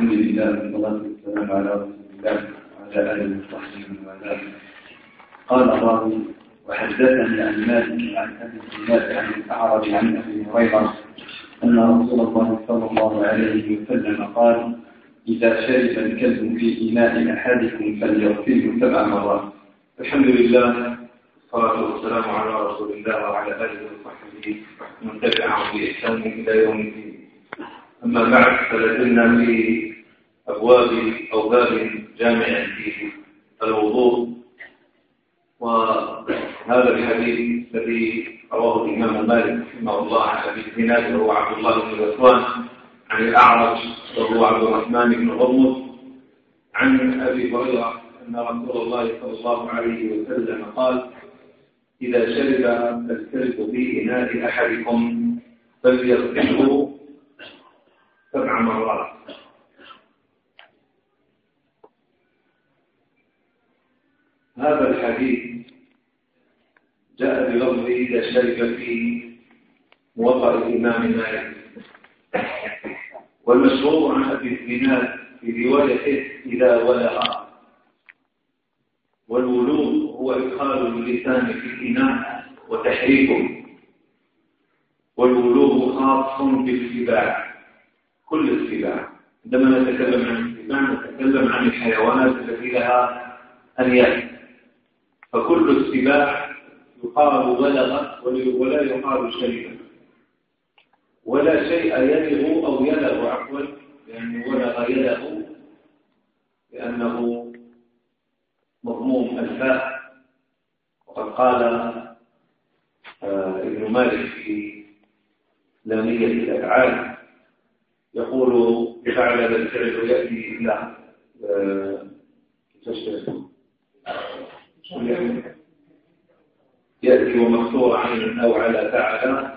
الحمد لله والصلاة والسلام على رسول الله وعلى آله وصحبه ومن قال الراوي وحدثني عن مالك عن ابي الزناد عن الأعرج عن أبي هريرة أن رسول الله صلى الله عليه وسلم قال إذا شرب الكلب في اناء أحدكم فليغسله سبع مرات. الحمد لله والصلاة والسلام على رسول الله وعلى آله وصحبه ومن تبعهم بإحسان إلى يوم الدين. أما بعد فلازلنا في أبواب أو باب جامع في الوضوء. وهذا الحديث الذي رواه الإمام مالك رحمه الله عن أبي الزناد وهو عبد الله بن غسوان عن الأعرج وهو عبد الرحمن بن غرمز عن أبي هريرة أن رسول الله صلى الله عليه وسلم قال إذا شرب الكلب في إناء أحدكم فليغسله سبع مرات. هذا الحديث جاء بلفظ إذا شرب في موضع الإمام مالك. والمشهور عن أبي الزناد في روايته إذا ولغ والولوغ هو إدخال اللسان في الإناء وتحريكه. والولوغ خاص بالسباع كل السباع. عندما نتكلم عن السباع نتكلم عن الحيوانات التي لها أنياب فكل السباع يقال ولغت ولا يقال شيئا. ولا شيء يلغ أو يلغ عفوا لأنه ولغ يلغ لأنه مضموم الفاء. وقد قال آه، ابن مالك في لامية الأفعال يقول فعل الفعل يأتي إلى آه، يأتي ومكسور عين أو على فعل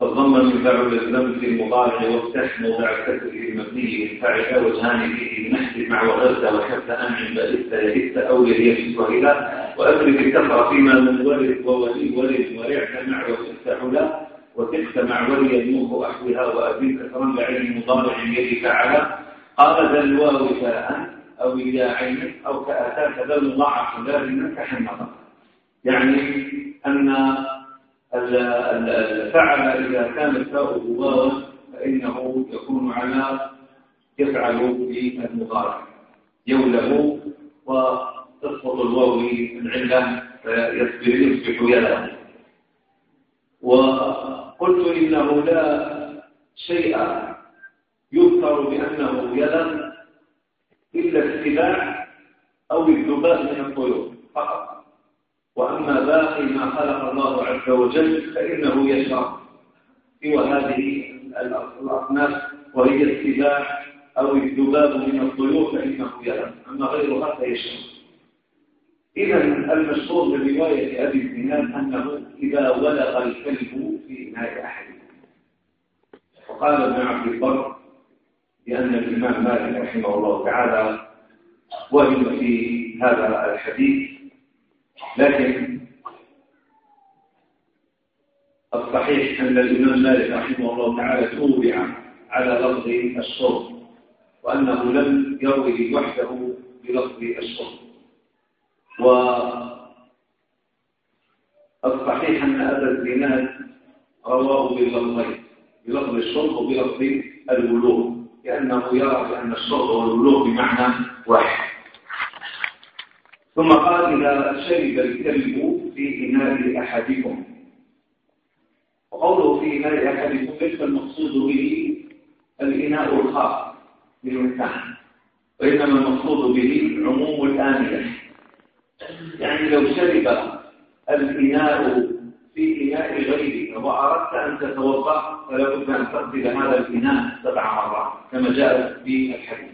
فالضم من فعل الذنب في المضارع وافتح موضع الكسر المبني فعل وجهان فيه نحذف مع وغزة وحتى أنعم بئست يئست أو يليس وإلى. وأدرك الكسر فيما من ولد وولي ولد ورعت مع وست علا وتخت مع ولي النوح أحوها وأبي كسرا لعلم مضارع يدي فعل قال ذا الواو فاء أو إلى عين أو كأتاك ذا المضاعف لازما كحمضة يعني أن الفعل إذا كان الفاء واوا فإنه يكون على يفعل في المضارع. يوله وتسقط الواو العلة فيصبح يده. وقلت إنه لا شيء يذكر بأنه يدا إلا السباع أو الذباب من الطيور فقط. وأما باقي ما خلق الله عز وجل فإنه يشرب سوى هذه الأصناف وهي السباع أو الذباب من الطيور فإنه يلم أما غيرها فيشرب إذا المشهور من رواية أبي الزناد أنه إذا ولغ الكلب في إناء أحدهم وقال ابن عبد البر لأن الإمام مالك رحمه الله تعالى وهم في هذا الحديث لكن الصحيح أن الإمام مالك رحمه الله تعالى توبع على لفظ الشرب وأنه لم يروي وحده بلفظ الشرب والصحيح أن أبا الزناد رواه بلفظين بلفظ الشرب وبلفظ الولوغ لأنه يرى بأن الشرب والبلوغ بمعنى واحد. ثم قال إذا شرب الكلب في إناء أحدكم. وقوله في إناء أحدكم ليس المقصود به الإناء الخاص بالإنسان وإنما المقصود به عموم الآنية يعني لو شرب الإناء في إناء غيرك. وأردت أن تتوضأ فلا بد أن تغسل هذا الإناء سبع مرات كما جاء في الحديث.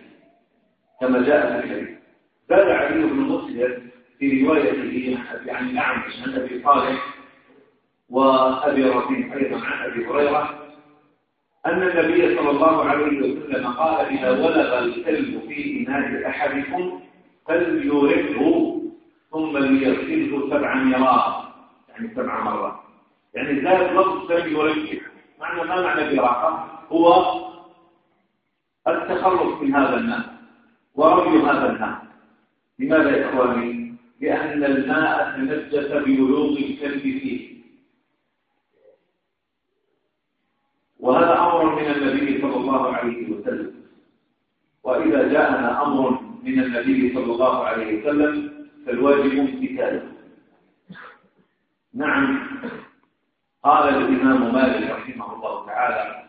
كما جاء في الحديث. زاد علي بن مسلم في روايته عن الأعمش عن أبي صالح وأبي رفيع أيضا عن أبي هريرة أن النبي صلى الله عليه وسلم قال إذا ولغ الكلب في إناء أحدكم فليرده ثم ليغسله سبع مرات. يعني سبع مرات. يعني زاد لفظ لم يرجح معنى ما معنى الإراقة هو التخلص من هذا الماء ورمي هذا الماء. لماذا يا إخواني؟ لأن الماء تنجس بولوغ الكلب فيه. وهذا أمر من النبي صلى الله عليه وسلم. وإذا جاءنا أمر من النبي صلى الله عليه وسلم فالواجب امتثاله. نعم. قال الإمام مالك رحمه الله تعالى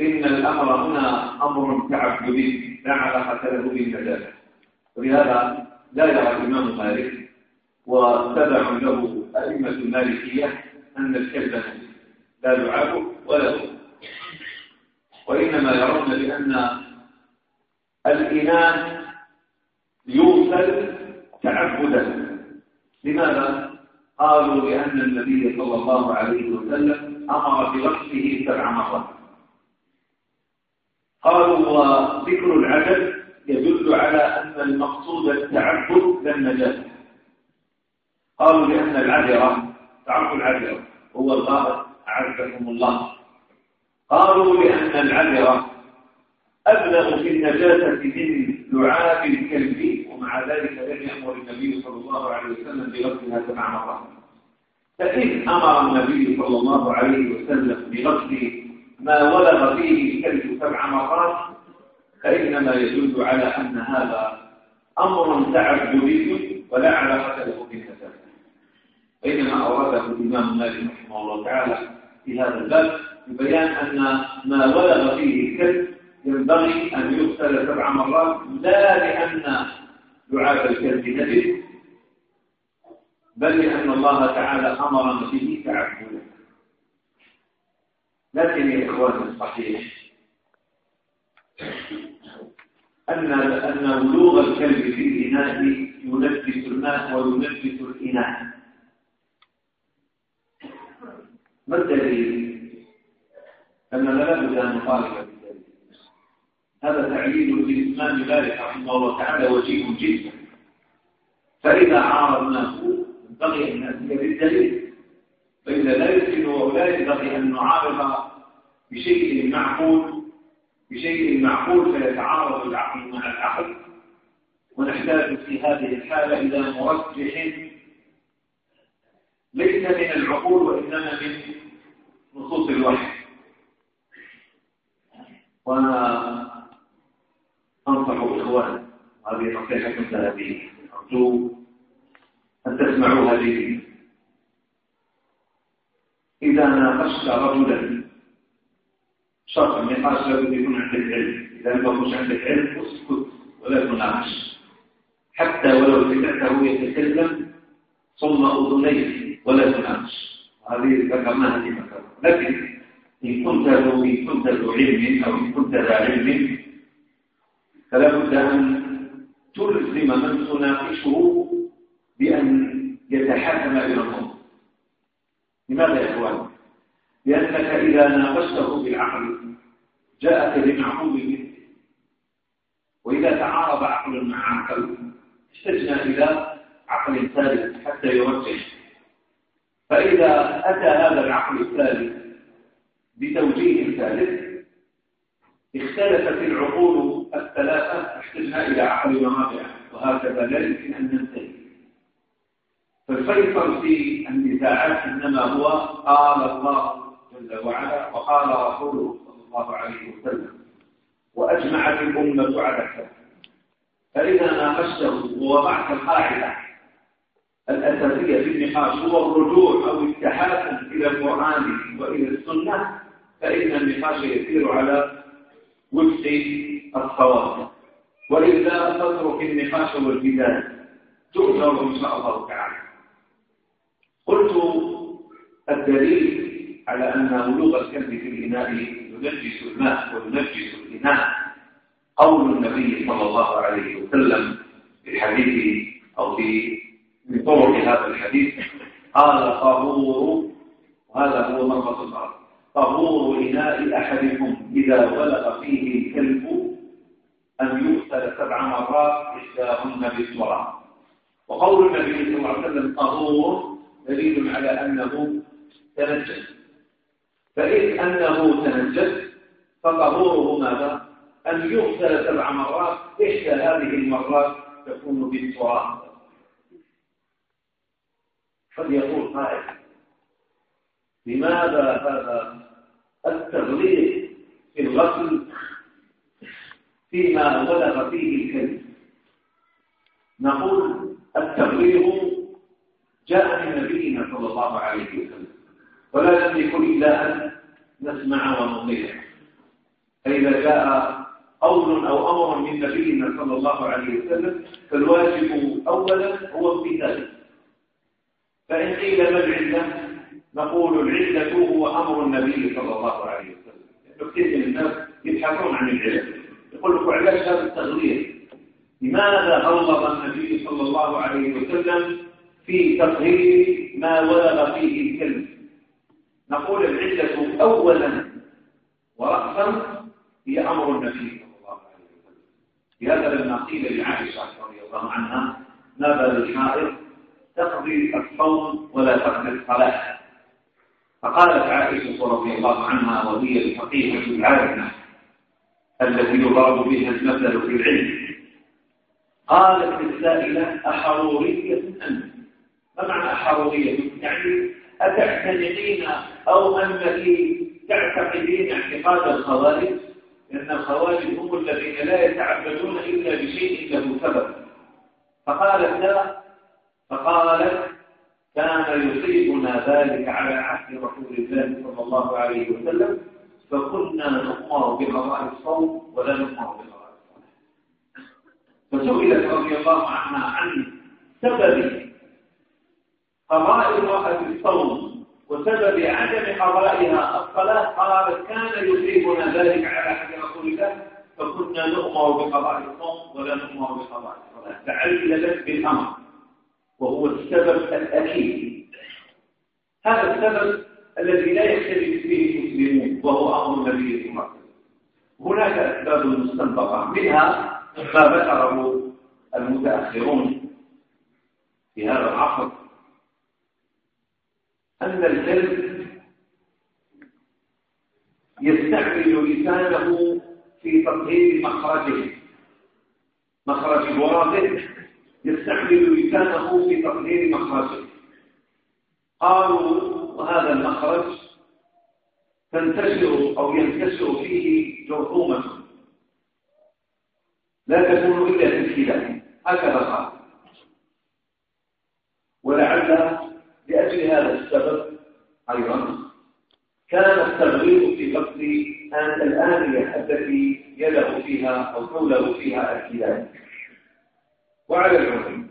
إن الأمر هنا أمر تعبدي لا علاقة له بالنجاسة ولهذا لا يرى الإمام مالك وتبع له أئمة المالكية أن الكلب لا يعاب ولا هو وإنما يرون بأن الإناء يوصل تعبدا لماذا؟ قالوا لأن النبي صلى الله عليه وسلم أمر بغسله سبع مرات. قالوا وذكر العدد يدل على أن المقصود التعبد لا النجاسة قالوا لأن العذرة تعرف العذرة هو الغائط أعزكم الله. قالوا لأن العذرة أبلغ في النجاسة من لعاب الكلب ومع ذلك لم يأمر النبي صلى الله عليه وسلم بغسلها سبع مرات فإن أمر النبي صلى الله عليه وسلم بغسل ما ولغ فيه الكلب سبع مرات فإنما يدل على أن هذا أمر تعبدي ولا علاقة له بالنسبة بينما أوراده الإمام مالك رحمه الله تعالى في هذا الباب ببيان أن ما ولغ فيه الكلب ينبغي أن يغسل سبع مرات لا لأن لعاب الكلب نجد بل لأن الله تعالى أمرنا به تعبدا لكن يا إخواني الصحيح أن أن ولوغ الكلب في الإناء ينفس الماء وينفس الإناء ما الدليل؟ أننا لابد أن نخالف هذا تعليل للإمام مالك رحمه الله تعالى وجيه جدا. فإذا عارضناه ينبغي أن نأتي بالدليل فإذا لا يمكن ولا ينبغي أن نعارض بشيء معقول بشيء معقول فيتعارض العقل مع العقل. ونحتاج في هذه الحالة إلى مرجح. ليس من العقول وإنما من نصوص الوحي. أنصح إخوان هذه نصيحة ذهبية أرجو أن تسمعوا هذه. إذا ناقشت رجلا شرط النقاش لابد يكون عندك علم إذا لم يكن عندك علم اسكت ولا تناقش. حتى ولو سمعته يتكلم صم أذنيه ولا تناقش. هذه ذكرناها في مكان. لكن إن كنت إن كنت ذو علم أو إن كنت ذا علم فلا بد أن تلزم من تناقشه بأن يتحاكم إلى النص لماذا يا إخوان؟ لأنك إذا ناقشته بالعقل جاءك بمعقول مثله وإذا تعارض عقل مع عقل احتجنا إلى عقل ثالث حتى يوجه. فإذا أتى هذا العقل الثالث بتوجيه ثالث اختلفت العقول الثلاثة احتجنا إلى عقل رابع وهكذا لا يمكن أن ننتهي. فالفيصل في النزاعات إنما هو قال الله جل وعلا وقال رسوله صلى الله عليه وسلم وأجمعت الأمة على كذا فإذا ناقشته ووضعت القاعدة الأساسية في النقاش هو الرجوع أو التحاكم إلى القرآن وإلى السنة فإن النقاش يسير على وفق الصواب وإلا تترك النقاش والجدال تؤثر إن شاء الله تعالى. قلت الدليل على أن ولوغ الكلب في الإناء ينجس الماء وينجس الإناء. قول النبي صلى الله عليه وسلم في الحديث أو في من طرق هذا الحديث قال طهور وهذا هو مربط الأرض. طهور إناء أحدكم إذا ولغ فيه الكلب أن يغسل سبع مرات إحداهن بالتراب وقول النبي صلى الله عليه وسلم طهور دليل على أنه تنجس. فإذ أنه تنجس فطهوره ماذا؟ أن يغسل سبع مرات إحدى هذه المرات تكون بالتراب قد يقول قائل لماذا هذا التغليظ في الغسل فيما بلغ فيه الكلب؟ نقول التغليظ جاء من نبينا صلى الله عليه وسلم. ولا نملك إلا أن نسمع ونطيع. فإذا جاء قول أو أمر من نبينا صلى الله عليه وسلم فالواجب أولا هو امتثاله فإن قيل ما العلة نقول العلة هو أمر النبي صلى الله عليه وسلم. كثير من الناس يبحثون عن العلة. يقول لك علاش هذا التغيير لماذا غلظ النبي صلى الله عليه وسلم في تطهير ما ولغ فيه الكلب؟ نقول العلة أولا ورأسا هي أمر النبي صلى الله عليه وسلم. لهذا لما قيل لعائشة رضي الله عنها ماذا للحائط تقضي الصوم ولا تقضي الصلاة. فقالت عائشة رضي الله عنها وهي الفقيهة العالمة التي يضرب بها المثل في العلم. قالت للسائلة أحرورية أنت؟ ما معنى أحرورية؟ يعني أتعتنقين أو أنك تعتقدين اعتقاد الخوارج؟ لأن الخوارج هم الذين لا يتعبدون إلا بشيء له سبب. فقالت لا. فقالت كان يصيبنا ذلك على عهد رسول الله صلى الله عليه وسلم فكنا نؤمر بقضاء الصوم ولا نؤمر بقضاء الصلاة فسئلت رضي الله عنها عن سبب قضاء المرأة الصوم وسبب عدم قضائها. الصلاة قالت كان يصيبنا ذلك على عهد رسول الله فكنا نؤمر بقضاء الصوم ولا نؤمر بقضاء الصلاة. تعللت بالأمر. وهو السبب الأكيد هذا السبب الذي لا يختلف فيه المسلمون وهو أمر النبي صلى الله عليه وسلم. هناك أسباب مستنبطة منها ما ذكره المتأخرون في هذا العصر. أن الكلب يستعمل لسانه في تطهير مخرجه مخرج الواضح يستعمل لسانه في تطهير مخرجه. قالوا وهذا المخرج تنتشر أو ينتشر فيه جرثومة لا تكون إلا في الكلى هكذا قال. ولعل لأجل هذا السبب أيضا كان التغليظ في قتل الآنية التي يده فيها أو تولد فيها الكلاب وعلى العموم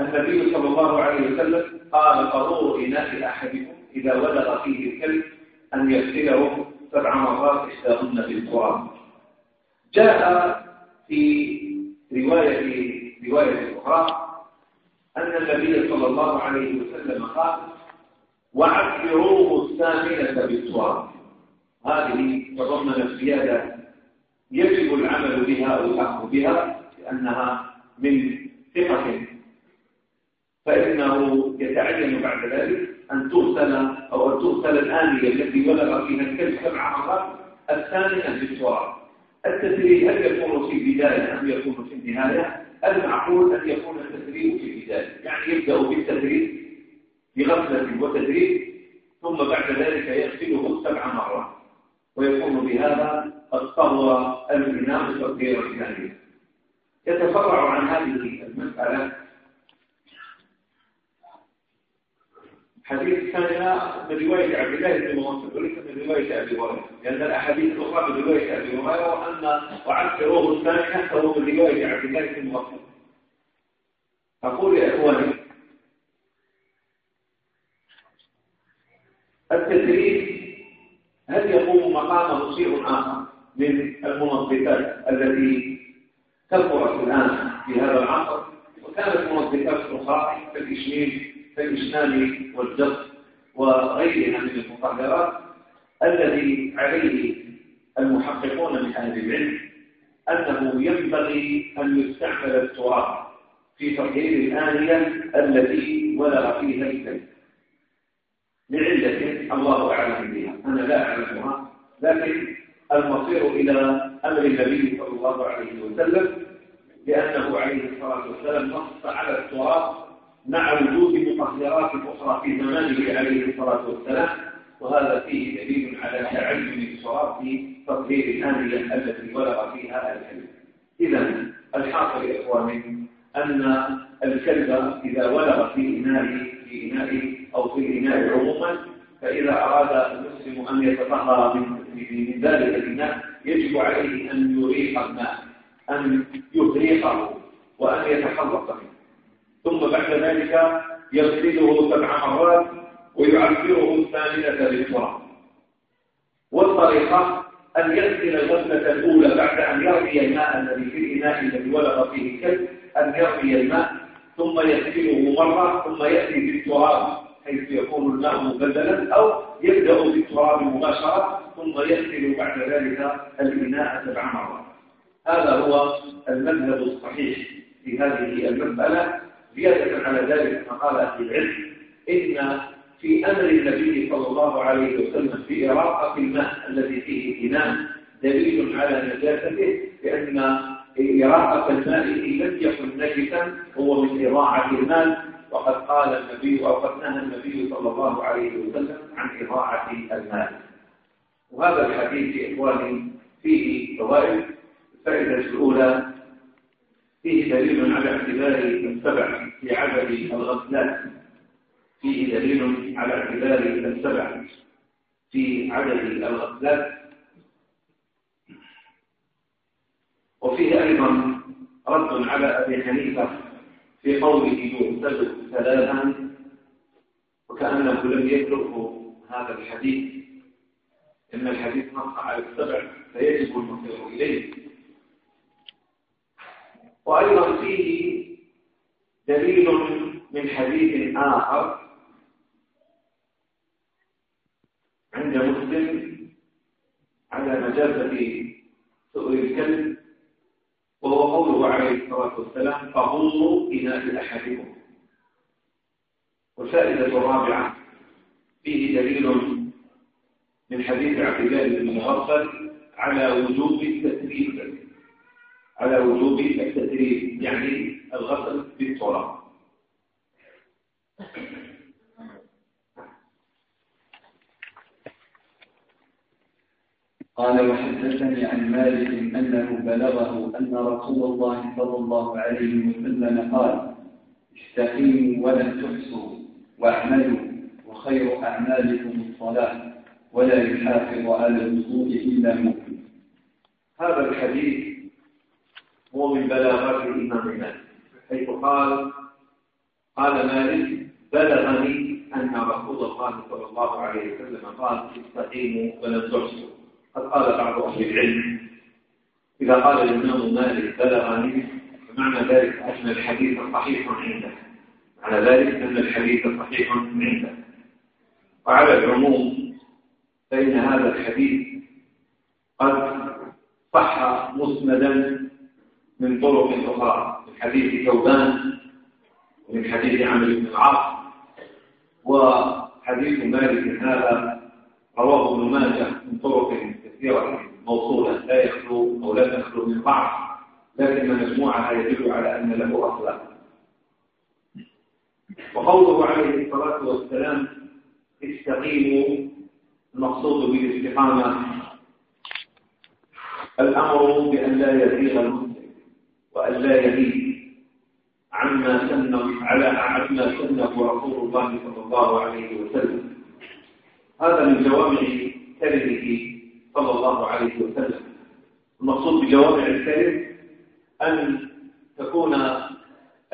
النبي صلى الله عليه وسلم قال قرور إناء أحدكم إذا ولغ فيه الكلب أن يغسله سبع مرات إحداهن بالتراب. جاء في رواية رواية أخرى أن النبي صلى الله عليه وسلم قال وعبروه الثامنة بالتراب. هذه تضمنت زيادة يجب العمل بها أو بها لأنها من ثقة. فإنه يتعين بعد ذلك أن تغسل أو أن تغسل الآنية التي بلغ فيها الكلب سبع مرات الثامنة بالتراب التسريب هل يكون في البداية أم يكون في النهاية؟ المعقول أن يكون التسريب في البداية. يعني يبدأ بالتسريب بغسلة وتدريب ثم بعد ذلك يغسله سبع مرات. ويكون بهذا قد طهر الإناء تطهيرا ثانيا يتفرع عن هذه المسألة. حديث ثانية من رواية عبد الله بن مسعود وليس من رواية أبي هريرة لأن الأحاديث الأخرى من رواية أبي هريرة وأن وعكروه الثانية فهو من رواية عبد الله بن مسعود أقول يا إخواني التدريب هل يقوم مقامه شيء آخر من المنظفات التي كثرت الآن في هذا العصر وكانت منظفات أخرى كالإشميل كالإشمال والجص وغيرها من المطهرات الذي عليه المحققون من أهل العلم أنه ينبغي أن يستعمل التراب في تطهير الآنية التي ولغ فيها الكلب لعلة الله أعلم بها. أنا لا أعلمها لكن المصير إلى أمر النبي صلى الله عليه وسلم لأنه عليه الصلاة والسلام نص على التراب مع وجود مطهرات أخرى في زمانه عليه الصلاة والسلام وهذا فيه دليل على تعلم التراب في تطهير الآنية التي بلغ فيها الكلب. إذا الحاصل يا إخواني أن الكلب إذا ولغ في إناء في إناء أو في الإناء عموما فإذا أراد المسلم أن يتطهر من ذلك الإناء يجب عليه أن يريق الماء أن يغرقه وأن يتحرك منه. ثم بعد ذلك يغسله سبع مرات ويعفره الثامنة بالتراب والطريقة أن يغسل الغسلة الأولى بعد أن يرمي الماء الذي في الإناء الذي ولغ فيه الكلب أن يرمي الماء ثم يغسله مرة ثم يأتي بالتراب. حيث يكون الماء مبدلا أو يبدأ بالتراب مباشرة ثم يغسل بعد ذلك الإناء سبع مرات هذا هو المذهب الصحيح في هذه المسألة. زيادة على ذلك ما قال أهل العلم إن في أمر النبي صلى الله عليه وسلم في إراقة الماء الذي فيه إناء دليل على نجاسته لأن إراقة الماء إن لم يكن نجسا هو من إضاعة المال وقد قال النبي أو قد نهى النبي صلى الله عليه وسلم عن إضاعة المال. وهذا الحديث إخواني فيه فوائد. الفائدة الأولى فيه دليل على اعتبار السبع في عدد الغسلات فيه دليل على اعتبار السبع في عدد الغسلات وفيه أيضا رد على أبي حنيفة في قوله يغسل ثلاثا وكأنه لم يتركه هذا الحديث. إن الحديث نص على السبع فيجب المصير إليه. وأيضا فيه دليل من حديث آخر عند مسلم على نجاسة سؤال الكلب وهو قوله عليه الصلاة والسلام فغوصوا إناء أحدكم والفائدة الرابعة فيه دليل من حديث عبد الله بن مغفل على وجوب التثريب على وجوب التثريب يعني الغسل بالتراب قال وحدثني عن مالك أنه بلغه أن رسول الله صلى الله عليه وسلم قال استقيموا ولن تحصوا واعملوا وخير أعمالكم الصلاة ولا يحافظ على الوضوء إلا مؤمن هذا الحديث هو من بلاغات الإمام مالك حيث قال قال مالك بلغني أن رسول الله صلى الله عليه وسلم قال استقيموا ولن تحصوا قد قال بعض أهل العلم إذا قال الإمام مالك بلغني فمعنى ذلك أن الحديث صحيح عنده. معنى ذلك أن الحديث صحيح عنده. وعلى العموم فإن هذا الحديث قد صح مسندا من طرق أخرى من حديث ثوبان ومن حديث عمرو بن العاص وحديث مالك هذا رواه ابن ماجه من طرق كثيرة موصولة لا يخلو أو لا تخلو من بعض لكن مجموعها يدل على أن له أصلا. وقوله عليه الصلاة والسلام استقيموا المقصود بالاستقامة. الأمر بأن لا يزيغ المسلم وأن لا يميل عما سنه على عما سنه رسول الله صلى الله عليه وسلم. هذا من جوامع كلمه صلى الله عليه وسلم. المقصود بجوامع الكلم أن تكون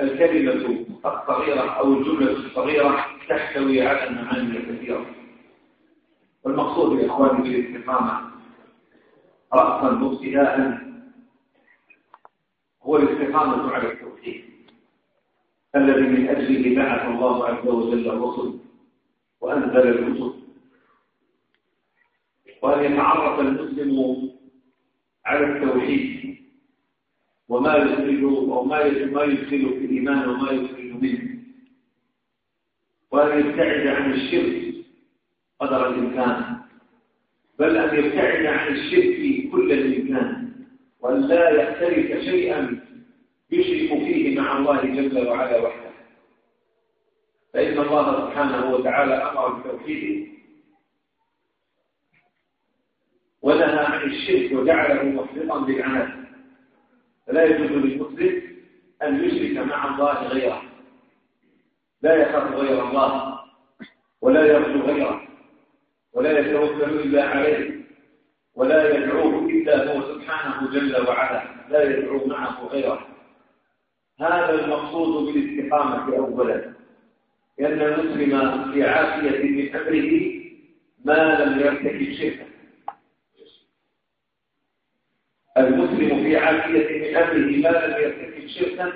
الكلمة الصغيرة أو الجملة الصغيرة تحتوي على معاني كثيرة. والمقصود يا إخواني بالاستقامة رأسا مبتداء هو الاستقامة على التوحيد الذي من أجله بعث الله عز وجل الرسل وأنزل الكتب وأن يتعرف المسلم على التوحيد وما يخرج وما ما يدخل في الإيمان وما يخرج منه. وأن يبتعد عن الشرك قدر الإمكان. بل أن يبتعد عن الشرك كل الإمكان. وأن لا يختلف شيئا يشرك فيه مع الله جل وعلا وحده. فإن الله سبحانه وتعالى أمر بتوحيده ونهى عن الشرك وجعله محبطا بالعمل. فلا يجوز للمسلم أن يشرك مع الله غيره. لا يخاف غير الله ولا يرجو غيره ولا يتوكل إلا عليه ولا يدعوه إلا هو سبحانه جل وعلا لا يدعو معه غيره. هذا المقصود بالاستقامة أولا لأن المسلم في عافية من أمره ما لم يرتكب شركا. المسلم في عافية من أمره ما لم يرتكب شركا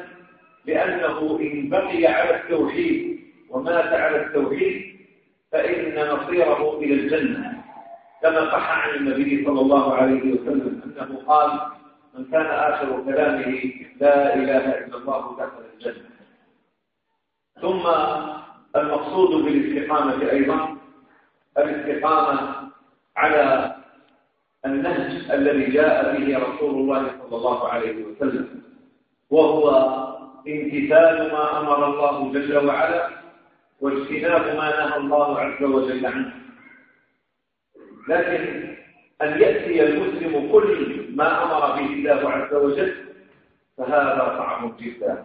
لأنه إن بقي على التوحيد ومات على التوحيد فإن مصيره إلى الجنة. كما صح عن النبي صلى الله عليه وسلم أنه قال من كان آخر كلامه لا إله إلا الله دخل الجنة. ثم المقصود بالإستقامة أيضا الاستقامة على النهج الذي جاء به رسول الله صلى الله عليه وسلم وهو امتثال ما أمر الله جل وعلا واجتناب ما نهى الله عز وجل عنه. لكن أن يأتي المسلم كل ما أمر به الله عز وجل فهذا صعب جدا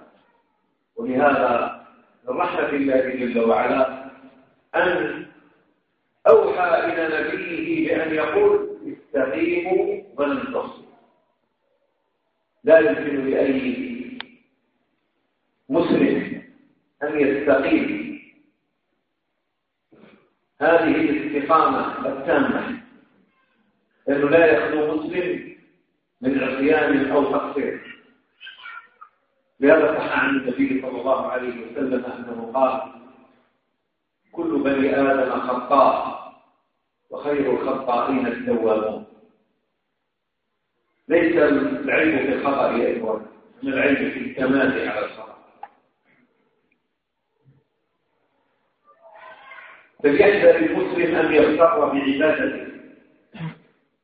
ولهذا من رحمة الله جل وعلا أن أوحى إلى نبيه بأن يقول استقيموا ولن تصلوا لا يمكن لأي مسلم أن يستقيم هذه الاستقامة التامة لأنه لا يخلو مسلم من عصيان أو تقصير. لهذا صح عن النبي صلى الله عليه وسلم أنه قال كل بني آدم خطاء. وخير الخطائين التوابون. ليس العلم في الخطأ يا إخوان من العلم في الكمال على الخطأ. فليحذر المسلم أن يغتر بعبادته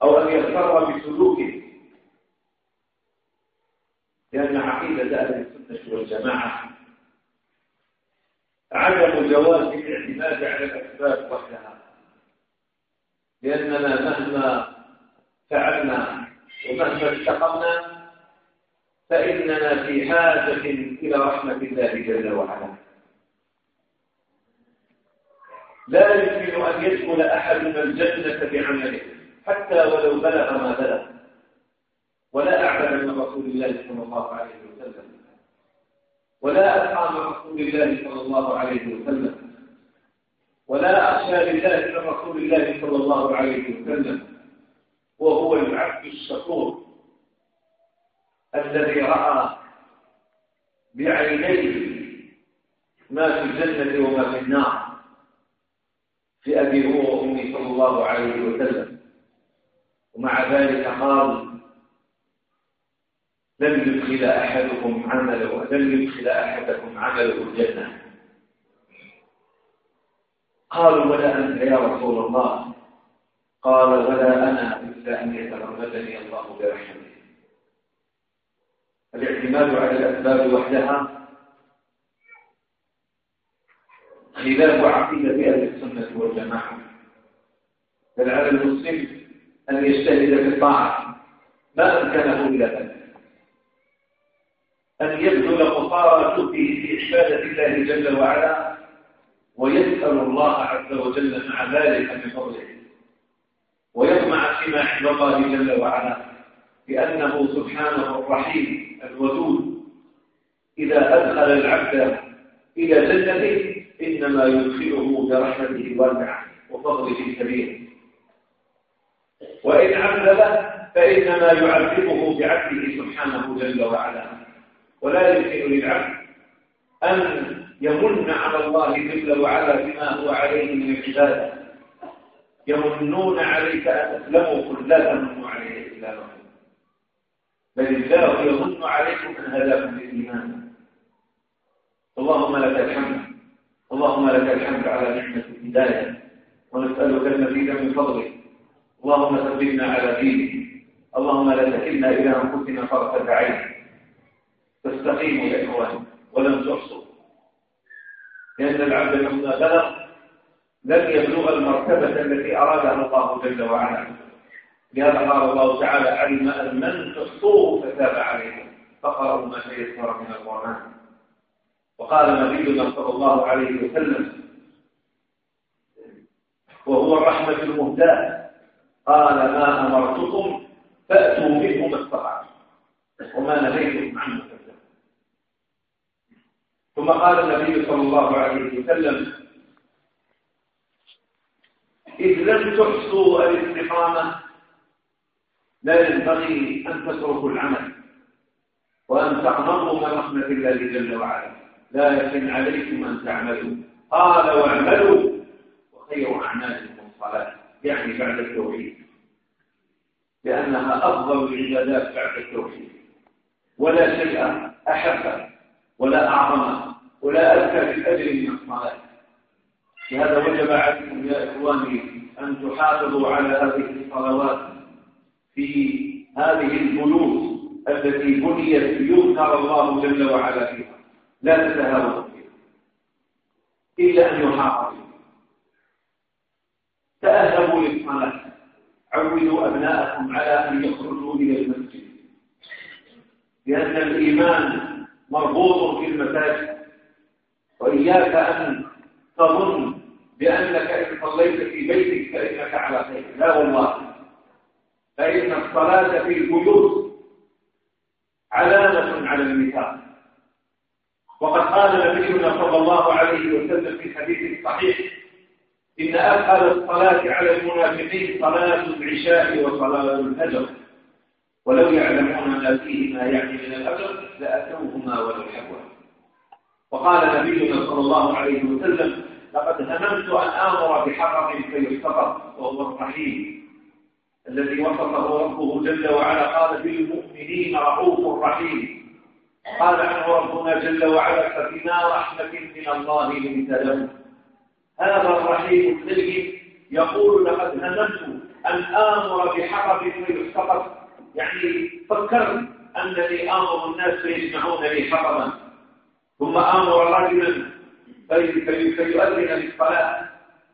أو أن يغتر بسلوكه. لأن عقيدة أهل السنة والجماعة عدم جواز الاعتماد على الأسباب وحدها. لأننا مهما فعلنا ومهما استقمنا فإننا في حاجة إلى رحمة الله جل وعلا. لا يمكن أن يدخل أحدنا الجنة بعمله حتى ولو بلغ ما بلغ. ولا أعلم من رسول الله صلى الله عليه وسلم. ولا ألقى من رسول الله صلى الله عليه وسلم. ولا أخشى لله من رسول الله صلى الله عليه وسلم وهو العبد الشكور الذي رأى بعينيه ما في الجنة وما في النار في أبي هو وأمي صلى الله عليه وسلم. ومع ذلك قال لن يدخل أحدكم عمله لن يدخل أحدكم عمله الجنة. قالوا ولا أنت يا رسول الله. قال ولا أنا إلا أن يتغمدني الله برحمته. الاعتماد على الأسباب وحدها خلاف عقيدة أهل السنة والجماعة. بل على المسلم أن يجتهد في الطاعة ما أمكنه إلى ذلك. أن يبذل قصارى جهده في عبادة الله جل وعلا ويسأل الله عز وجل مع ذلك من فضله. ويطمع فيما عند الله جل وعلا لأنه سبحانه الرحيم الودود. إذا أدخل العبد إلى جنته إنما يدخله برحمته الواسعة وفضله الكبير. وإن عذبه فإنما يعذبه بعبده سبحانه جل وعلا. ولا يمكن للعبد أن يمن على الله جل وعلا بما هو عليه من العبادة يمنون عليك أن أسلموا قل لا تمنوا عليه إسلامكم بل الله يمن عليكم أن هداكم للإيمان. اللهم لك الحمد. اللهم لك الحمد على نعمة الهداية. ونسألك المزيد من فضلك. اللهم ثبتنا على دينك. اللهم لا تكلنا إلى أنفسنا طرفة عين. فاستقيموا يا إخواني ولم تحصوا لأن العبد مهما بلغ لن يبلغ المرتبة التي أرادها الله جل وعلا. لهذا قال الله تعالى علم أن من تحصوه فتاب عليكم فقرأوا ما تيسر من القرآن. وقال نبينا صلى الله عليه وسلم وهو الرحمة المهداة. قال ما أمرتكم فأتوا منه ما استطعتم وما نهيتكم عنه. ثم قال النبي صلى الله عليه وسلم إذ لم تحصوا الاستقامة لا ينبغي أن تتركوا العمل وأن تقنطوا من رحمة الله جل وعلا. لا يكن عليكم أن تعملوا. قال واعملوا. وخير أعمالكم الصلاة يعني بعد التوحيد. لأنها أفضل العبادات بعد التوحيد. ولا شيء أحب ولا أعظم ولا أذكى بالأجر من الصلاة لهذا وجب عليكم يا إخواني أن تحافظوا على هذه الصلوات في هذه البيوت التي بنيت يذكر الله جل وعلا فيها. لا تتهاونوا فيها. إلا أن يحافظوا. تأهبوا للصلاة. عودوا أبناءكم على أن يخرجوا إلى المسجد. لأن الإيمان مربوط في المساجد. وإياك أن تظن بأنك إن صليت في بيتك فإنك على خير. لا والله. فإن الصلاة في البيوت علامة على المثال وقد قال نبينا صلى الله عليه وسلم في حديث صحيح إن أثقل الصلاة على المنافقين صلاة العشاء وصلاة الفجر. ولو يعلمون ما فيهما يعني من الأجر لأتوهما ولو حبوا وقال نبينا صلى الله عليه وسلم لقد هممت أن آمر بحرم فيحتقر وهو الرحيم الذي وصفه ربه جل وعلا قال بالمؤمنين رؤوف رحيم قال عنه ربنا جل وعلا فبما رحمة من الله لنت له هذا الرحيم الذي يقول لقد هممت أن آمر بحرب فيحتقر يعني فكرت أنني آمر الناس فيجمعون لي حرما ثم آمر رجلا فيؤذن للصلاة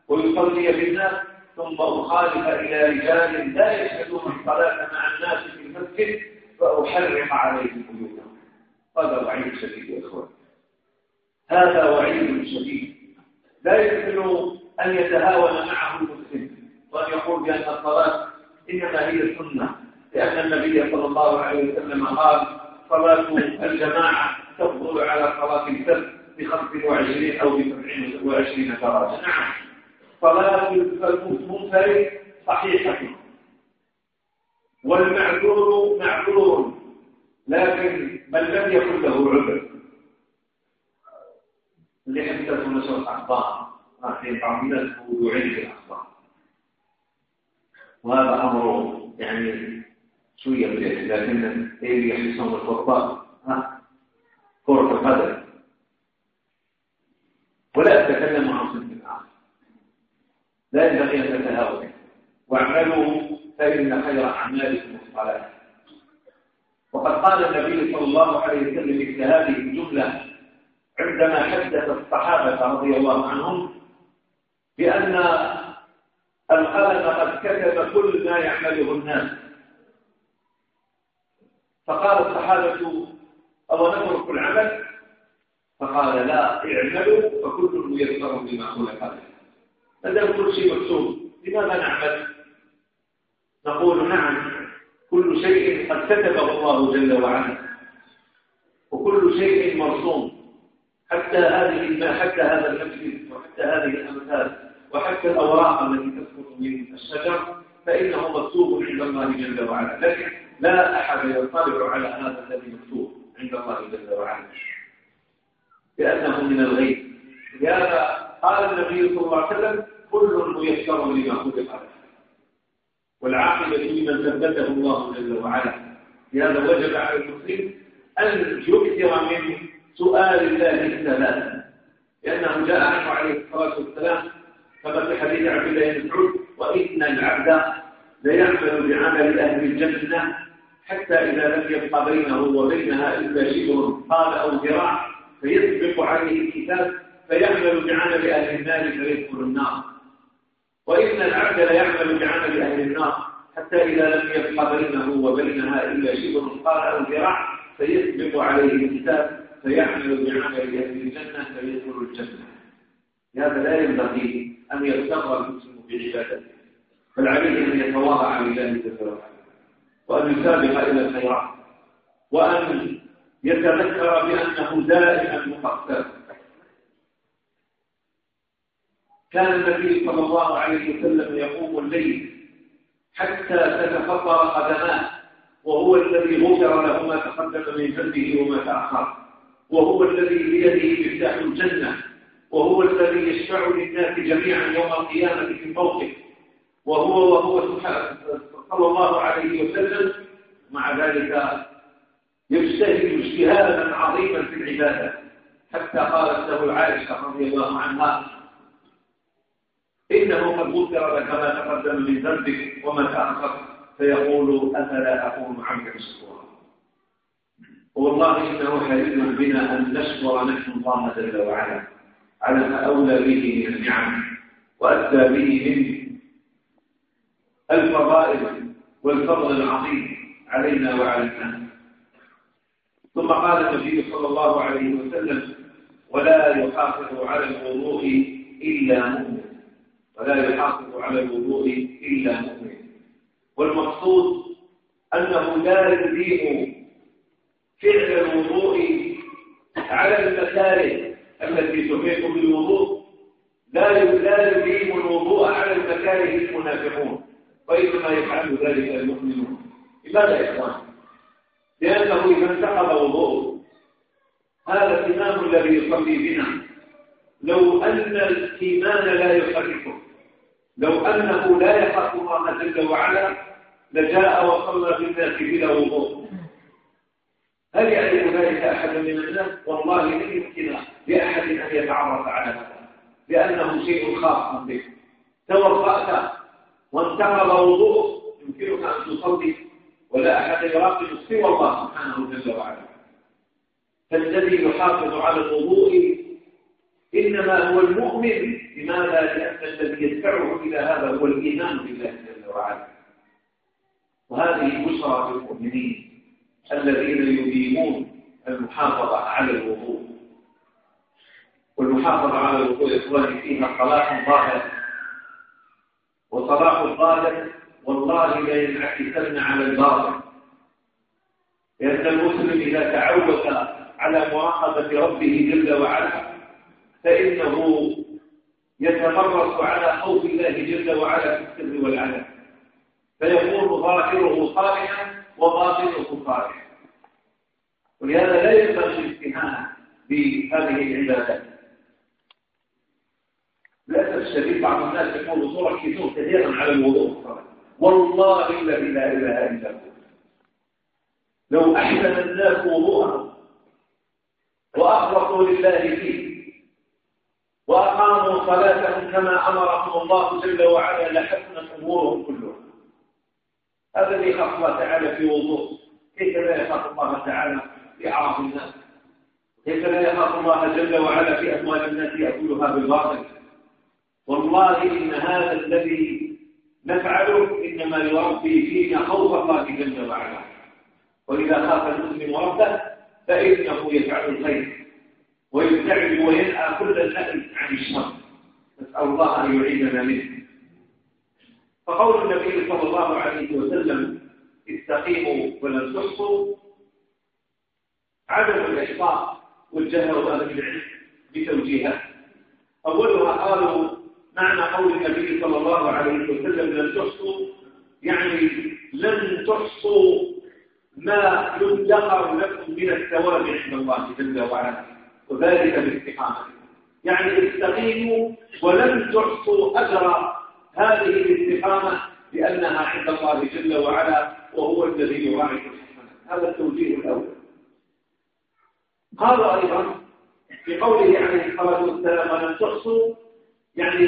ويصلي بالناس. ثم أخالف إلى رجال لا يشهدون الصلاة مع الناس في المسجد فأحرق عليهم بيوتهم هذا وعيد شديد يا إخوان. هذا وعيد شديد. لا يمكن أن يتهاون معه المسلم وأن يقول بأن الصلاة إنما هي السنة لأن النبي صلى الله عليه وسلم قال صلاة الجماعة تفضل على صلاة الفرد بخمس وعشرين أو بسبع وعشرين درجة. نعم. صلاة المنفرد صحيحة. والمعذور معذور. لكن من لم يكن له عذر. حدثه نشر الأخبار في الأخبار وهذا أمر يعني شوية بليس لكن إيه يحسون الخطبات ها كرة القدر ولا أتكلم عن صنف الآخر لا ينبغي أن تتهاون واعملوا فإن خير أعمالكم الصلاة وقد قال النبي صلى الله عليه وسلم في هذه الجملة عندما حدث الصحابة رضي الله عنهم بأن القلم قد كتب كل ما يعمله الناس. فقال الصحابة أو نترك العمل؟ فقال لا اعملوا فكل ميسر بما خلق له ما دام كل شيء مكتوب. لماذا نعمل؟ نقول نعم كل شيء قد كتبه الله جل وعلا وكل شيء مرسوم حتى هذه حتى هذا المسجد وحتى هذه الأمثال وحتى الأوراق التي تسقط من الشجر فإنه مكتوب عند الله جل وعلا. لكن لا أحد يطلع على هذا الذي مكتوب عند الله جل وعلا. لأنه من الغيب. لهذا قال النبي صلى الله عليه وسلم كل ميسر لما خلق له والعاقبة لمن ثبته الله جل وعلا. لهذا وجب على المسلم أن يكثر من سؤال الله الثلاث لأنه جاء عنه عليه الصلاة والسلام كما في حديث عبد الله بن مسعود وإن العبد ليعمل بعمل أهل الجنة حتى إذا لم يبق بينه وبينها إلا شبر قال أو ذراع فيسبق عليه الكتاب فيعمل بعمل أهل النار فيدخل النار. وإن العبد ليعمل بعمل أهل النار حتى إذا لم يبق بينه وبينها إلا شبر قال أو ذراع فيسبق عليه الكتاب فيعمل بعمل أهل الجنة فيدخل الجنة. هذا لا ينبغي أن يستغرى المسلم بعبادته. بل عليه أن يتواضع لله جل وعلا. وأن يسابق إلى الخيرات. وأن يتذكر بأنه دائما مقصر كان النبي صلى الله عليه وسلم يقوم الليل حتى تتفطر قدماه وهو الذي غفر له ما تقدم من ذنبه وما تأخر. وهو الذي بيده مفتاح الجنة. وهو الذي يشفع للناس جميعا يوم القيامة في فوقه. وهو وهو صلى الله عليه وسلم مع ذلك يجتهد اجتهادا عظيما في العبادة. حتى قالت له عائشة رضي الله عنها إنه قد غفر لك ما تقدم من ذنبك وما تأخر. فيقول أفلا أكون عبدا شكورا والله إنه حريص بنا أن نشكر نحن الله جل وعلا على ما أولى به من النعم وأتى به من الفضائل والفضل العظيم علينا وعلى الناس. ثم قال النبي صلى الله عليه وسلم ولا يحافظ على الوضوء إلا مؤمن. ولا يحافظ على الوضوء إلا مؤمن. والمقصود أنه لا يديم فعل الوضوء على المكاره التي تحيط بالوضوء. لا لا الوضوء على المكاره المنافقون. وإنما يفعل ذلك المؤمنون لماذا يا إخوان؟ لأنه إذا انتقض وضوءه. هذا الإمام الذي يصلي بنا. لو أن الإيمان لا يخالفه لو أنه لا يخاف الله جل وعلا لجاء وصلى بالناس بلا وضوء. هل يعرف ذلك أحد من الناس؟ والله لن يمكن لأحد أن يتعرف على هذا لأنه شيء خاص به. توضأت وانتقض وضوء يمكنك أن تصلي ولا أحد يراقب سوى الله سبحانه جل وعلا. فالذي يحافظ على الوضوء إنما هو المؤمن لماذا؟ لأن الذي يدفعه إلى هذا هو الإيمان بالله جل وعلا. وهذه بشرى للمؤمنين الذين يديمون المحافظة على الوضوء. والمحافظة على الوضوء إخواني فيها صلاة ظاهرة وصلاح الظاهر والله لا ينعكسن على الباطن لأن المسلم إذا تعود على مراقبة ربه جل وعلا فإنه يتمرس على خوف الله جل وعلا في السر والعلم فيكون ظاهره صالحا وباطنه صالحا. ولهذا لا ينبغي الاستهانة بهذه العبادات. للأسف الشديد بعض الناس يقول صورة كثير كثيرا على الوضوء والله الذي لا إله إلا هو لو أحسن الناس وضوءهم وأخلصوا لله فيه وأقاموا صلاتهم كما أمرهم الله جل وعلا لحسنت أمورهم كلها هذا اللي يخاف الله تعالى في وضوء كيف لا يخاف الله تعالى في أعراض الناس؟ كيف لا يخاف الله جل وعلا في أموال الناس يأكلها بالباطل؟ والله إن هذا الذي نفعله إنما يربي فينا خوف الله جل وعلا. وإذا خاف المسلم ربه فإنه يفعل الخير ويبتعد وينأى كل النهي عن الشر. نسأل الله أن يعيننا منه. فقول النبي صلى الله عليه وسلم استقيموا ولن تحصوا. عدم الإحصاء والجهر أهل العلم بتوجيهات أولها قالوا معنى قول النبي صلى الله عليه وسلم لن تحصوا يعني لن تحصوا ما يدخر لكم من الثواب عند الله جل وعلا وذلك بالاستقامة يعني استقيموا ولن تحصوا أجر هذه الاستقامة لأنها عند الله جل وعلا وهو الذي يراعي هذا التوجيه الأول. قال أيضا في قوله عليه الصلاة والسلام ولن تحصوا يعني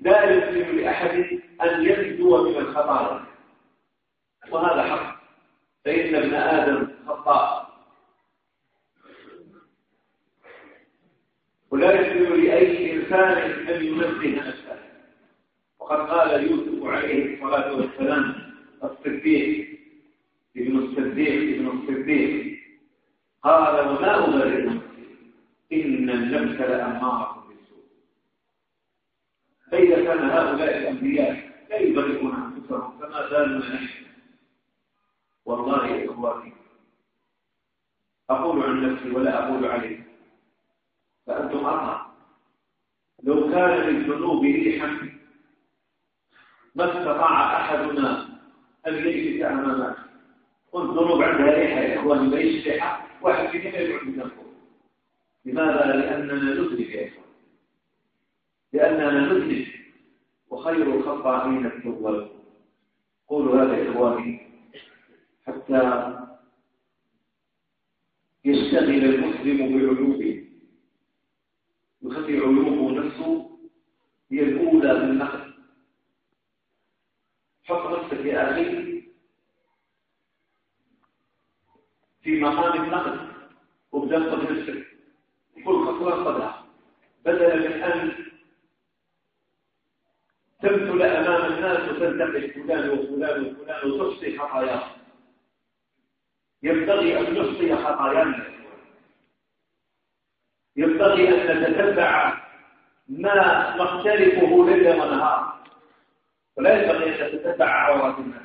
لا يمكن لأحد أن يبدو من الخطايا وهذا حق. فإن ابن آدم خطاء ولا يحل لأي إنسان أن ينزه نفسه. وقد قال يوسف عليه الصلاة والسلام الصديق ابن الصديق ابن الصديق. قال وما أبرئ إن النفس لأمارة. فإذا كان هؤلاء الأنبياء لا يبرئون أنفسهم فما بالنا نحن والله يا إخواني أقول عن نفسي ولا أقول عليكم فأنتم أرى لو كان للذنوب ريحا ما استطاع أحدنا أن يجلس أمامنا والذنوب عندها ريحة يا إخواني ليش ريحة واحد فينا يقعد من لماذا؟ لأننا نذنب يا إخوان لأننا نذنب وخير الخطائين التواب قولوا هذا إخواني حتى يشتغل المسلم بعيوبه. يخلي عيوبه نفسه. هي الأولى بالنقد حط نفسك يا أخي في مقام النقد. وبدقة نفسك كل خطوة قدها بدلا من أن تمثل أمام الناس وتنتقل فلان وفلان وفلان وتحصي خطاياه ينبغي أن نحصي خطايانا. ينبغي أن نتتبع ما نختلفه ليلا ونهار. ولا ينبغي أن نتتبع عورات الناس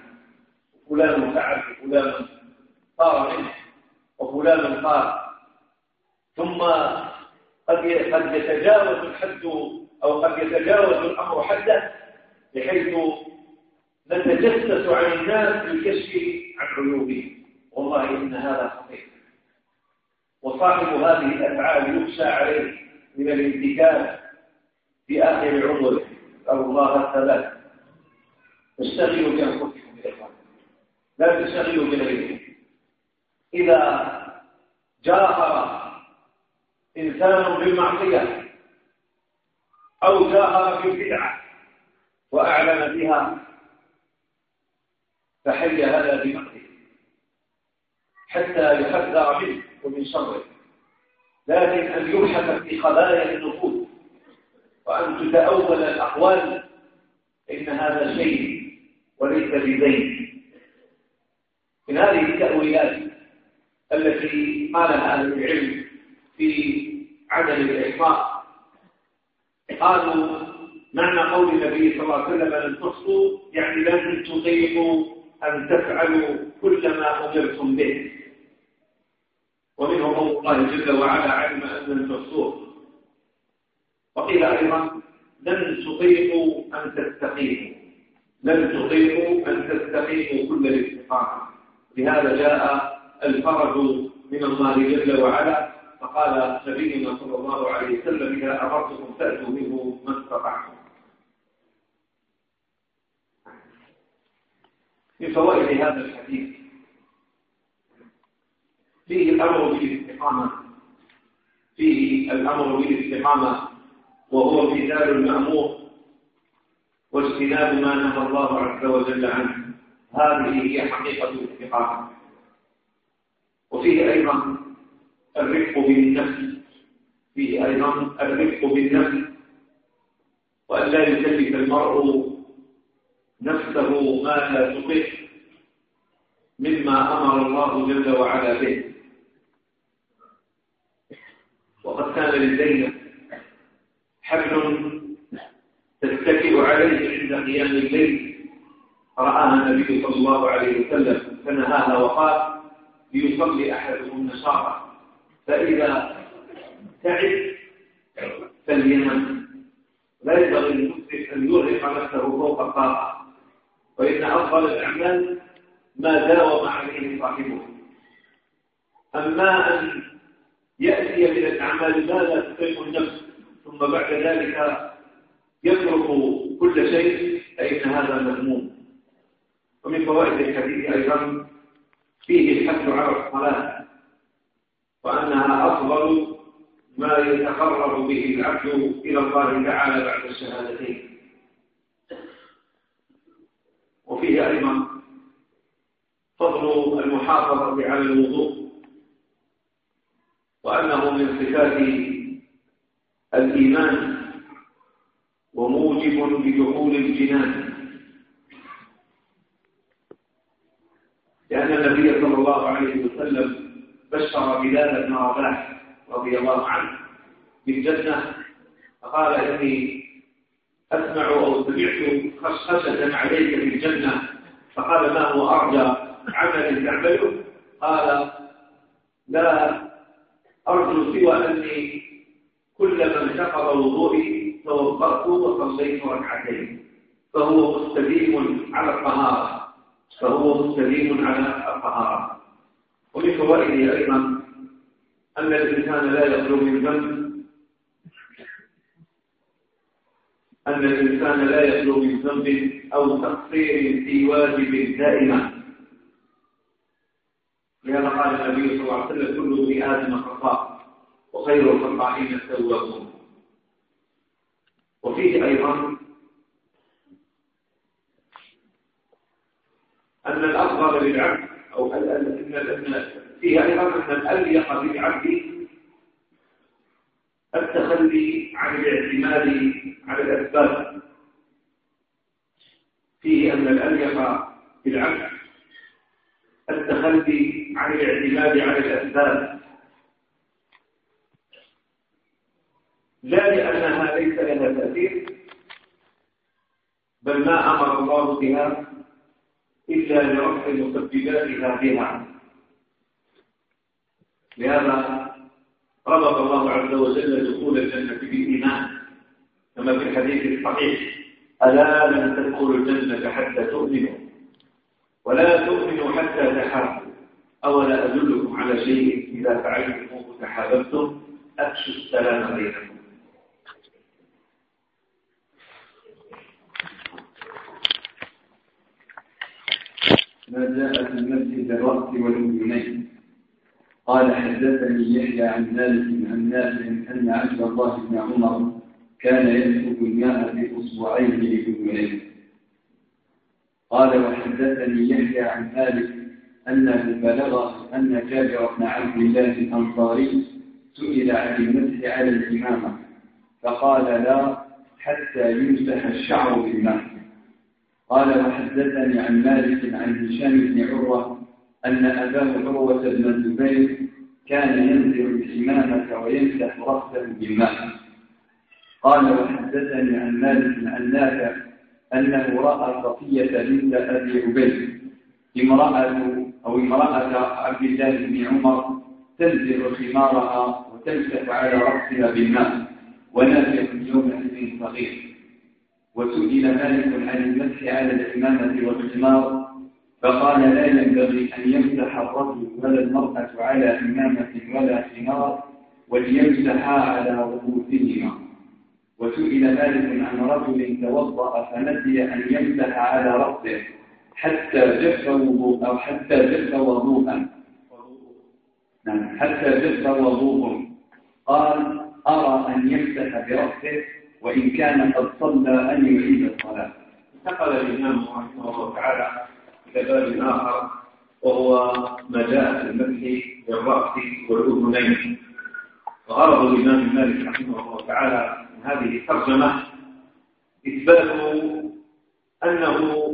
فلان فعل وفلان صار منه وفلان قال ثم قد قد يتجاوز الحد أو قد يتجاوز الأمر حده. بحيث نتجسس عن الناس بالكشف عن عيوبهم والله إن هذا خطير وصاحب هذه الأفعال يخشى عليه من الانتكاس في آخر عمره. أو الله الثبات. اشتغلوا بأنفسكم بالإخوان لا تشتغلوا بغيركم. إذا جاهر إنسان بالمعصية أو جاهر بالبدعة وأعلن بها فحي هذا بمقته حتى يحذر منه ومن شره. لكن أن يبحث في خبايا النفوس وأن تتأول الأقوال إن هذا شيء وليس بزين. من هذه التأويلات التي قالها أهل العلم في عدم الإعطاء قالوا معنى قول النبي صلى الله عليه وسلم لن تحصوا يعني لن تطيقوا أن تفعلوا كل ما أمرتم به. ومنه قول الله جل وعلا علم أن لن تحصوه وقيل أيضا لن تطيقوا أن تستقيموا. لن تطيقوا أن تستقيموا كل الاستقامة. لهذا جاء الفرج من الله جل وعلا فقال نبينا صلى الله عليه وسلم إذا أمرتكم فأتوا منه ما استطعتم. من فوائد هذا الحديث. فيه الأمر بالاستقامة فيه الأمر بالاستقامة وهو امتثال المأمور. واجتناب ما نهى الله عز وجل عنه. هذه هي حقيقة الاستقامة. وفيه أيضا الرفق بالنفس. فيه أيضا الرفق بالنفس. وأن لا يكلف المرء نفسه ما لا تطيق مما أمر الله جل وعلا به. وقد كان لزينب حبل تتكئ عليه عند قيام الليل. رآها النبي صلى الله عليه وسلم فنهاها وقال ليصلي أحدكم نشاطا. فإذا تعب فلينم لا ينبغي للمسلم أن يرهق نفسه فوق الطاقة. وإن أفضل الأعمال ما داوم عليه صاحبه. أما أن يأتي من الأعمال ما لا تطيق النفس ثم بعد ذلك يترك كل شيء فإن هذا مذموم. ومن فوائد الحديث أيضا فيه الحث على الصلاة وأنها أفضل ما يتقرب به العبد إلى الله تعالى بعد الشهادتين. وفيه أيضا فضل المحافظة على الوضوء وأنه من صفات الإيمان وموجب لدخول الجنان. لأن النبي صلى الله عليه وسلم بشر بلال بن رباح رضي الله عنه بالجنة فقال إني أسمع أو سمعت خشخشة عليك في الجنة فقال ما هو أرجى عمل تعمله؟ قال لا أرجو سوى أني كلما انتقض وضوئي توضأت وصليت ركعتين فهو مستديم على الطهارة فهو مستديم على الطهارة. ومن فوائده أيضا أن الإنسان لا يخلو من ذنب أن الإنسان لا يخلو من ذنب أو تقصير في واجب دائما. لهذا قال النبي صلى الله عليه وسلم كل ابن آدم خطاء وخير الخطائين التوابون. وفيه أيضا أن الأفضل للعبد أو أن فيه أيضا أن الأليق بالعبد التخلي عن الاعتماد على الأسباب. فيه أن الأليق بالعبد التخلي عن الاعتماد على الأسباب. لا لأنها ليس لها تأثير بل ما أمر الله بها إلا لرفع مسبباتها بها. لهذا ربط الله عز وجل دخول الجنة كما في الحديث الصحيح ألا لن تدخلوا الجنة حتى تؤمنوا ولا تؤمنوا حتى تحابوا أولا أدلكم على شيء إذا فعلتموه تحاببتم أفشوا السلام بينكم. ما جاء في المسجد الرأس والأذنين قال حدثني يحيى عن ذلك عن نافع أن عبد الله بن عمر كان يسلك الماء في أصبعيه لأذنيه قال وحدثني يحيى عن ذلك أنه بلغه أن جابر بن عبد الله الأنصاري سئل عن المسح على الإمامة فقال لا حتى يمسح الشعر بالماء قال وحدثني عن مالك عن هشام بن عروة أن أباه عروة بن الزبير كان ينزع الإمامة ويمسح رأسه بالماء قال وحدثني عن مالك عن نافع أنه رأى صفية بنت أبي عبيد امرأة أو امرأة عبد الله بن عمر تنزع خمارها وتمسح على رأسها بالماء ونافع يومئذ صغير. وسئل مالك عن المسح على الإمامة والخمار فقال لا ينبغي أن يمسح الرجل ولا المرأة على إمامة ولا خمار وليمسحا على رؤوسهما. وسئل مالك عن رجل توضأ فنسي أن يمسح على رأسه حتى جف وضوء أو حتى جف وضوءا. نعم حتى جف وضوء. قال أرى أن يمسح برأسه وإن كان قد صلى أن يعيد الصلاة. انتقل الإمام رحمه الله تعالى إلى باب آخر وهو ما جاء في المسح بالرأس والأذنين. وغرض الإمام مالك رحمه الله تعالى من هذه الترجمة إثبات أنه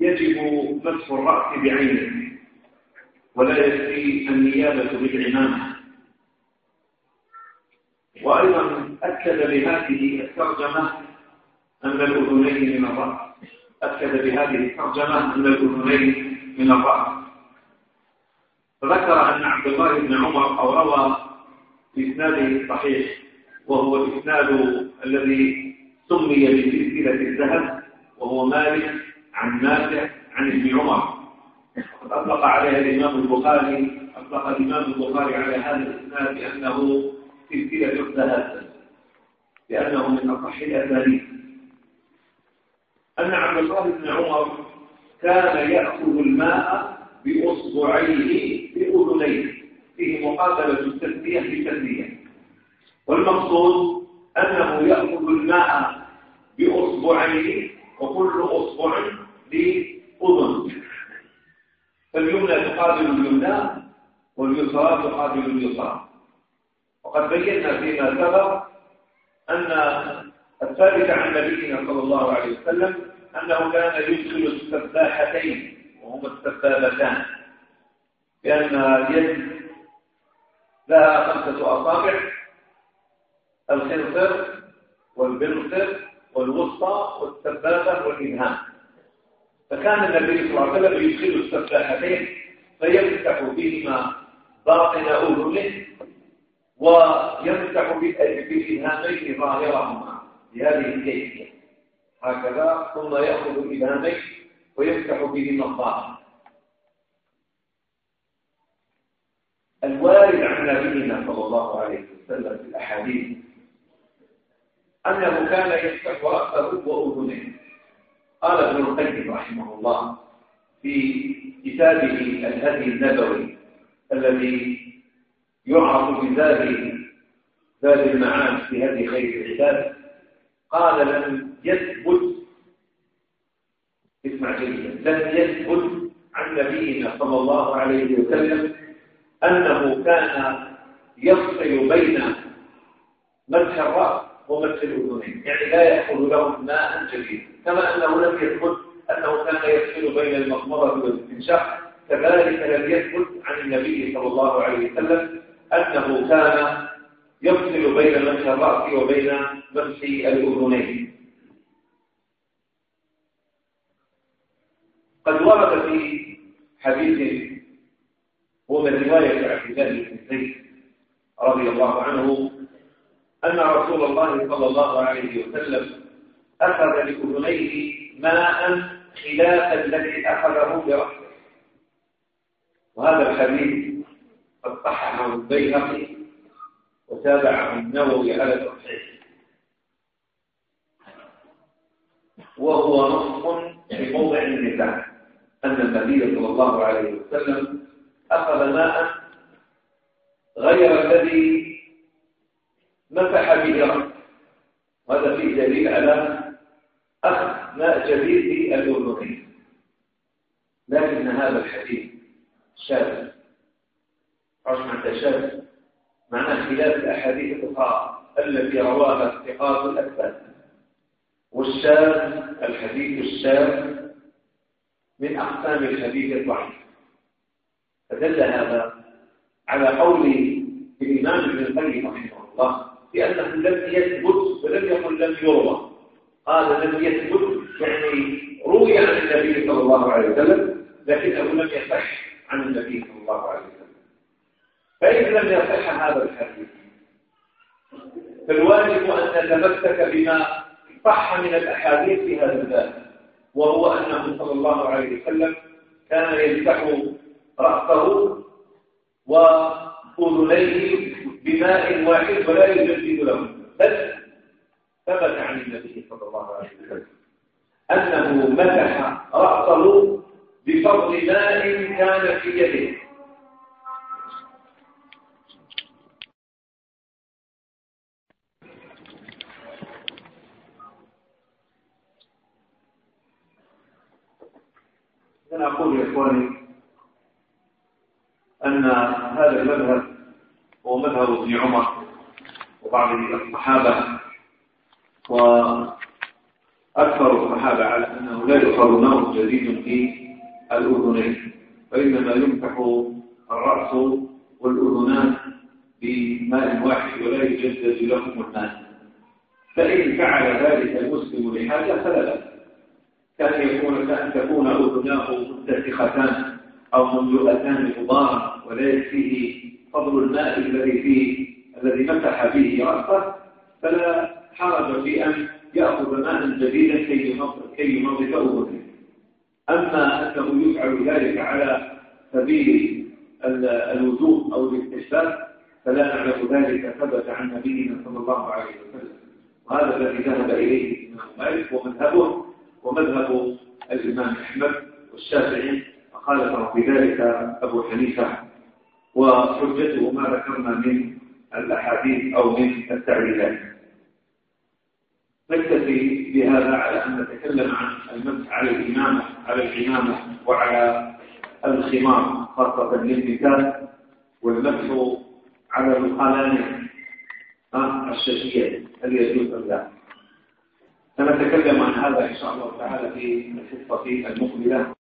يجب مسح الرأس بعينه ولا يكفي النيابة بالعمامة. وأيضا أكد بهذه الترجمة أن الأذنين من الرأس. أكد بهذه الترجمة أن الأذنين من الرأس. فذكر أن عبد الله بن عمر أو روى بإسناده الصحيح وهو الإسناد الذي سمي بسلسلة الذهب وهو مالك عن نافع عن ابن عمر. وقد أطلق عليها الإمام البخاري أطلق الإمام البخاري على هذا الإسناد بأنه سلسلة الذهب لأنه من أصح الأساليب. أن عبد الله بن عمر كان يأخذ الماء بأصبعيه بأذنيه فيه مقابلة التسبيح بالتسبيح والمقصود أنه يأخذ الماء بأصبعيه وكل أصبع بأذن. فاليمنى تقابل اليمنى واليسرى تقابل اليسرى وقد بينا فيما سبق أن الثابت عن نبينا صلى الله عليه وسلم أنه كان يدخل السباحتين وهما السبابتان. لأن اليد لها خمسة أصابع الخنصر والبنصر والوسطى والسبابة والإبهام فكان النبي صلى الله عليه وسلم يدخل السباحتين فيفتح بهما باطن أذنه ويمسح بالإبهامين ظاهرهما بهذه الكيفية. هكذا ثم يأخذ الإبهامين ويمسح بهما الظاهر. الوارد عن نبينا صلى الله عليه وسلم في الأحاديث أنه كان يمسح رأسه وأذنه قال ابن القيم رحمه الله في كتابه الهدي النبوي الذي يعرف بذات ذات المعاد في هذه خير العباد. قال لم يثبت اسمع جيدا. لم يثبت عن نبينا صلى الله عليه وسلم أنه كان يفصل بين مسح الرأس الأذنين يعني لا يأخذ لهم ماء جديد. كما أنه لم يثبت أنه كان يفصل بين المضمضة والاستنشاق كذلك لم يثبت عن النبي صلى الله عليه وسلم أنه كان يفصل بين مسح الرأس وبين مسح الأذنين. قد ورد في حديث هو من رواية عبد الله بن زيد رضي الله عنه أن رسول الله صلى الله عليه وسلم أخذ لأذنيه ماء خلاف الذي أخذه برأسه وهذا الحديث قد صححه البيهقي وتابعه النووي على التصحيح وهو نص في موضع النزاع أن النبي صلى الله عليه وسلم أخذ ماء غير الذي مسح رأسه وهذا فيه دليل على أخذ ماء جديد الأذنين لكن هذا الحديث شاذ. عرش معنى شاذ. معنى خلاف الأحاديث الأخرى التي رواها الثقات الأكثر والشاذ الحديث الشاذ من أقسام الحديث الضعيف. فدل هذا على قول الإمام ابن القيم رحمه الله بأنه لم يثبت ولم يقل لم يروى. قال لم يثبت يعني روي عن النبي صلى الله عليه وسلم لكنه لم يصح عن النبي صلى الله عليه وسلم. فإن لم يصح هذا الحديث فالواجب أن نتمسك بما صح من الأحاديث في هذا الباب وهو أنه صلى الله عليه وسلم كان يمسح رأسه وأذنيه بماء واحد ولا يجدد له. بل ثبت عن النبي صلى الله عليه وسلم أنه مسح رأسه بفضل ماء كان في يده. أنا أقول يا إخواني أن هذا المذهب ابن عمر وبعض الصحابة وأكثر الصحابة على أنه لا يؤخذ نوم جديد في الأذنين وإنما يمسح الرأس والأذنان بماء واحد ولا يجدد لهم الماء. فإن فعل ذلك المسلم لحاجة فلا بأس. كان يكون كأن تكون أذناه متسختان أو مملوءتان غبارا ولا يكفيه فضل الماء الذي فيه الذي مسح به رأسه فلا حرج في أن يأخذ ماء جديدا كي ينظف أذنه أما أنه يفعل ذلك على سبيل الوضوء أو الاستشفاء فلا نعلم ذلك ثبت عن نبينا صلى الله عليه وسلم. وهذا الذي ذهب إليه الإمام مالك ومذهبه ومذهب الإمام أحمد والشافعي وخالفه في ذلك أبو حنيفة. وحجته ما ذكرنا من الأحاديث أو من التعليلات. نكتفي بهذا على أن نتكلم عن المسح على الإمامة على الإمامة وعلى الخمار خاصة للنساء والمسح على القلانة الشاشية هل يجوز أم لا؟ سنتكلم عن هذا إن شاء الله تعالى في الحصة المقبلة.